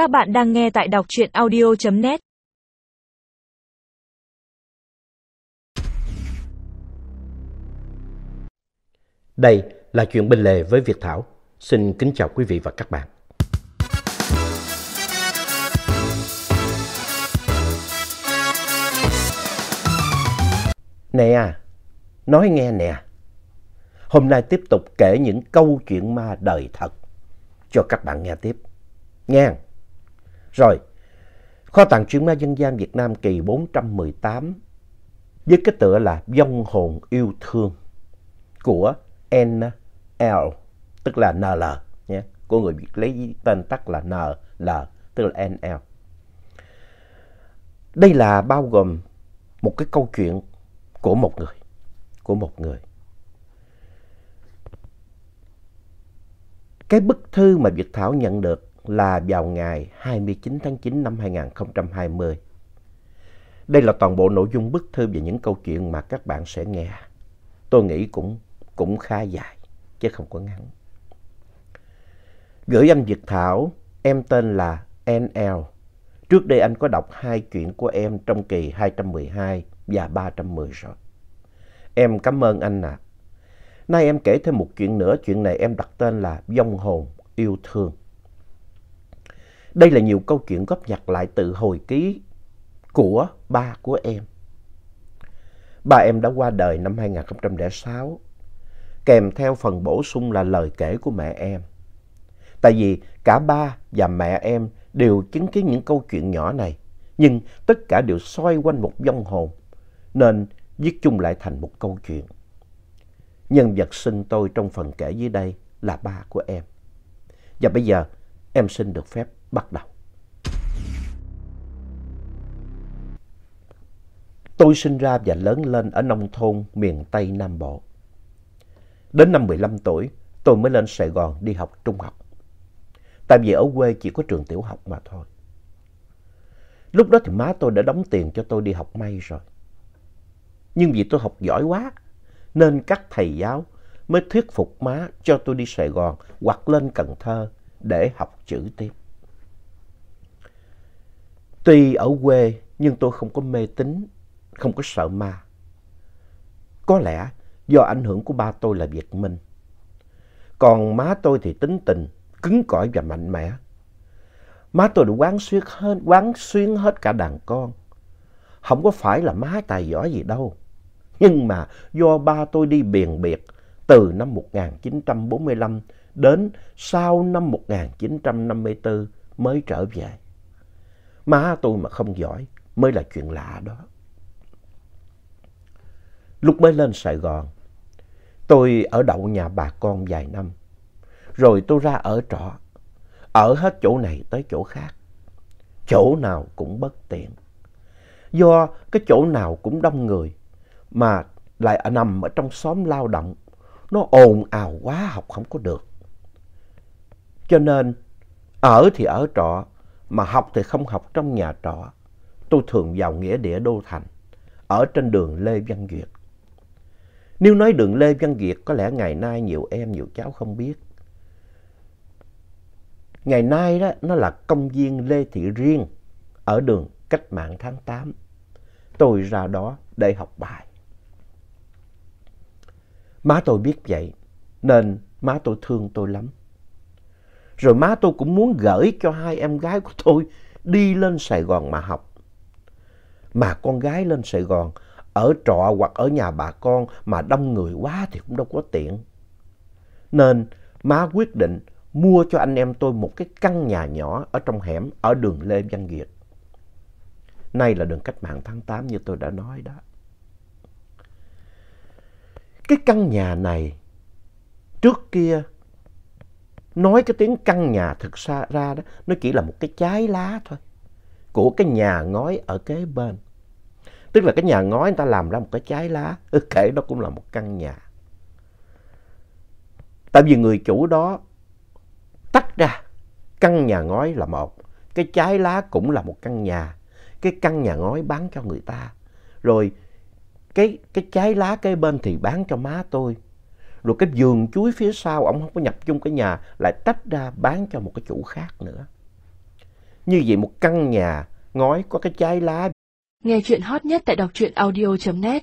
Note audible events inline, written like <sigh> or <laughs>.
Các bạn đang nghe tại đọc truyện audio.net Đây là chuyện bên lề với Việt Thảo. Xin kính chào quý vị và các bạn. Nè, à, nói nghe nè. Hôm nay tiếp tục kể những câu chuyện ma đời thật cho các bạn nghe tiếp. Nghe. Rồi, kho tàng truyện ma dân gian Việt Nam kỳ 418 với cái tựa là Vong hồn yêu thương của NL, tức là NL nhé, của người Việt lấy tên tắt là NL, tức là NL. Đây là bao gồm một cái câu chuyện của một người, của một người. Cái bức thư mà Việt Thảo nhận được là vào ngày 29 tháng 9 năm 2020. Đây là toàn bộ nội dung bức thư và những câu chuyện mà các bạn sẽ nghe. Tôi nghĩ cũng cũng khá dài, chứ không có ngắn. Gửi anh Việt Thảo, em tên là NL. Trước đây anh có đọc hai chuyện của em trong kỳ 212 và 310 rồi. Em cảm ơn anh ạ. À. Nay em kể thêm một chuyện nữa, chuyện này em đặt tên là Vong hồn yêu thương. Đây là nhiều câu chuyện góp nhặt lại từ hồi ký của ba của em. Ba em đã qua đời năm 2006, kèm theo phần bổ sung là lời kể của mẹ em. Tại vì cả ba và mẹ em đều chứng kiến những câu chuyện nhỏ này, nhưng tất cả đều xoay quanh một vong hồn, nên viết chung lại thành một câu chuyện. Nhân vật sinh tôi trong phần kể dưới đây là ba của em. Và bây giờ em xin được phép bắt đầu. Tôi sinh ra và lớn lên ở nông thôn miền Tây Nam Bộ. Đến năm 15 tuổi, tôi mới lên Sài Gòn đi học trung học. Tại vì ở quê chỉ có trường tiểu học mà thôi. Lúc đó thì má tôi đã đóng tiền cho tôi đi học may rồi. Nhưng vì tôi học giỏi quá, nên các thầy giáo mới thuyết phục má cho tôi đi Sài Gòn hoặc lên Cần Thơ để học chữ tiếp. Tuy ở quê nhưng tôi không có mê tín, không có sợ ma. Có lẽ do ảnh hưởng của ba tôi là Việt Minh. Còn má tôi thì tính tình, cứng cỏi và mạnh mẽ. Má tôi đã quán xuyến hết, quán xuyến hết cả đàn con. Không có phải là má tài giỏi gì đâu. Nhưng mà do ba tôi đi biền biệt từ năm 1945 đến sau năm 1954 mới trở về. Má tôi mà không giỏi mới là chuyện lạ đó. Lúc mới lên Sài Gòn, tôi ở đậu nhà bà con vài năm. Rồi tôi ra ở trọ, ở hết chỗ này tới chỗ khác. Chỗ nào cũng bất tiện. Do cái chỗ nào cũng đông người, mà lại nằm ở trong xóm lao động, nó ồn ào quá học không có được. Cho nên ở thì ở trọ, mà học thì không học trong nhà trọ. Tôi thường vào nghĩa địa Đô Thành, ở trên đường Lê Văn Duyệt. Nếu nói đường Lê Văn Duyệt, có lẽ ngày nay nhiều em, nhiều cháu không biết. Ngày nay đó, nó là công viên Lê Thị Riêng, ở đường Cách mạng tháng 8. Tôi ra đó để học bài. Má tôi biết vậy, nên má tôi thương tôi lắm. Rồi má tôi cũng muốn gửi cho hai em gái của tôi đi lên Sài Gòn mà học. Mà con gái lên Sài Gòn, ở trọ hoặc ở nhà bà con mà đông người quá thì cũng đâu có tiện. Nên má quyết định mua cho anh em tôi một cái căn nhà nhỏ ở trong hẻm ở đường Lê Văn Việt. Nay là đường cách mạng tháng 8 như tôi đã nói đó. Cái căn nhà này trước kia nói cái tiếng căn nhà thực ra ra đó nó chỉ là một cái trái lá thôi của cái nhà ngói ở kế bên. Tức là cái nhà ngói người ta làm ra một cái trái lá, <laughs> kể đó cũng là một căn nhà. Tại vì người chủ đó tách ra căn nhà ngói là một, cái trái lá cũng là một căn nhà. Cái căn nhà ngói bán cho người ta. Rồi cái, cái trái lá kế bên thì bán cho má tôi. Rồi cái vườn chuối phía sau, ông không có nhập chung cái nhà, lại tách ra bán cho một cái chủ khác nữa. Như vậy một căn nhà ngói có cái trái lá. Nghe chuyện hot nhất tại đọc truyện audio.net